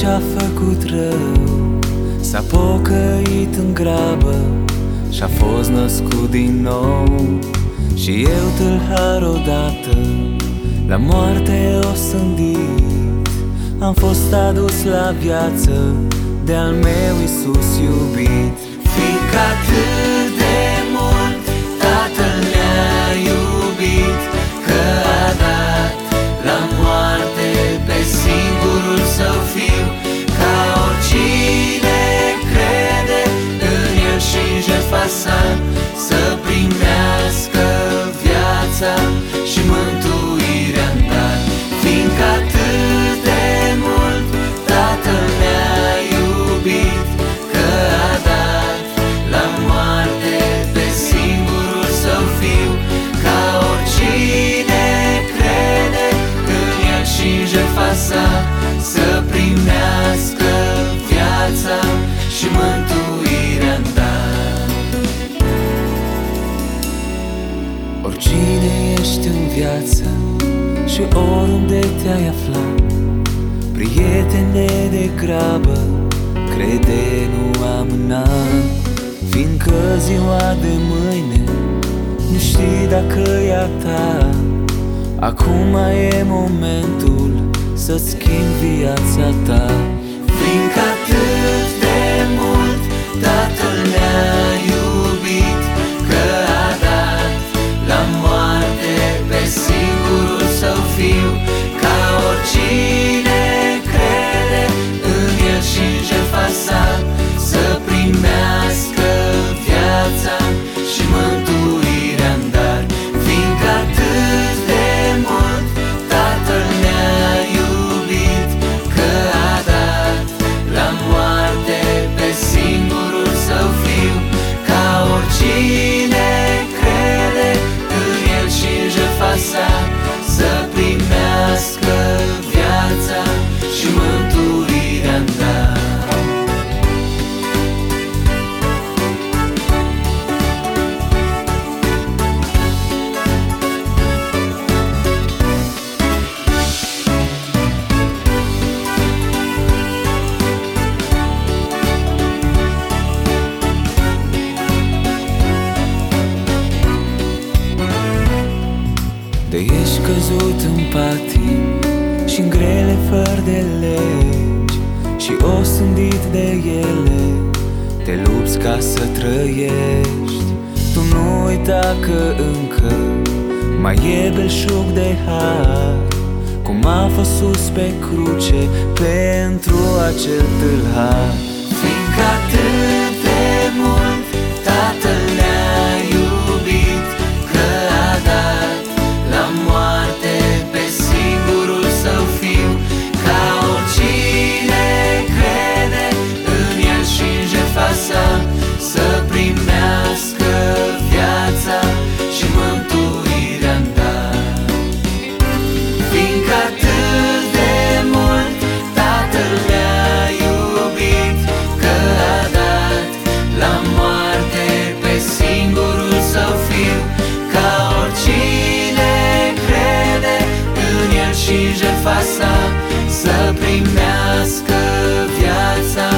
ce-a făcut rău. S-a pocăit în grabă Și-a fost născut din nou. Și eu tâlhar odată La moarte o sândit. Am fost adus la viață De-al meu Iisus iubit. Fiindcă atât jertfa sa Să primească viața și mântuirea în dar. Oricine ești în viață și oriunde te-ai aflat Prietene de grabă, crede nu amâna Fiindcă ziua de mâine nu știi dacă e a ta Acum e momentul să-ți schimbi viața ta. Fiindcă căzut în patim și în grele fără de legi Și osândit de ele. Te lupți ca să trăiești. Tu nu uita că încă Mai e belșug de har Cum a fost sus pe cruce Pentru acel tâlhar și în jertfa sa Să primească viața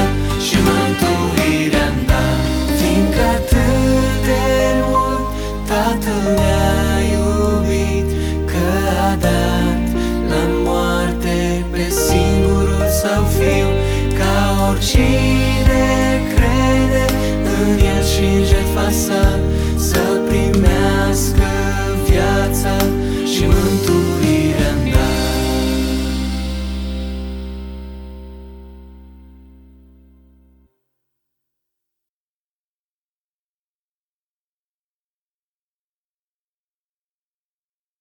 și mântuirea în dar Fiindcă atât de mult Tatăl ne-a iubit Că a dat la moarte pe singurul său fiu Ca oricine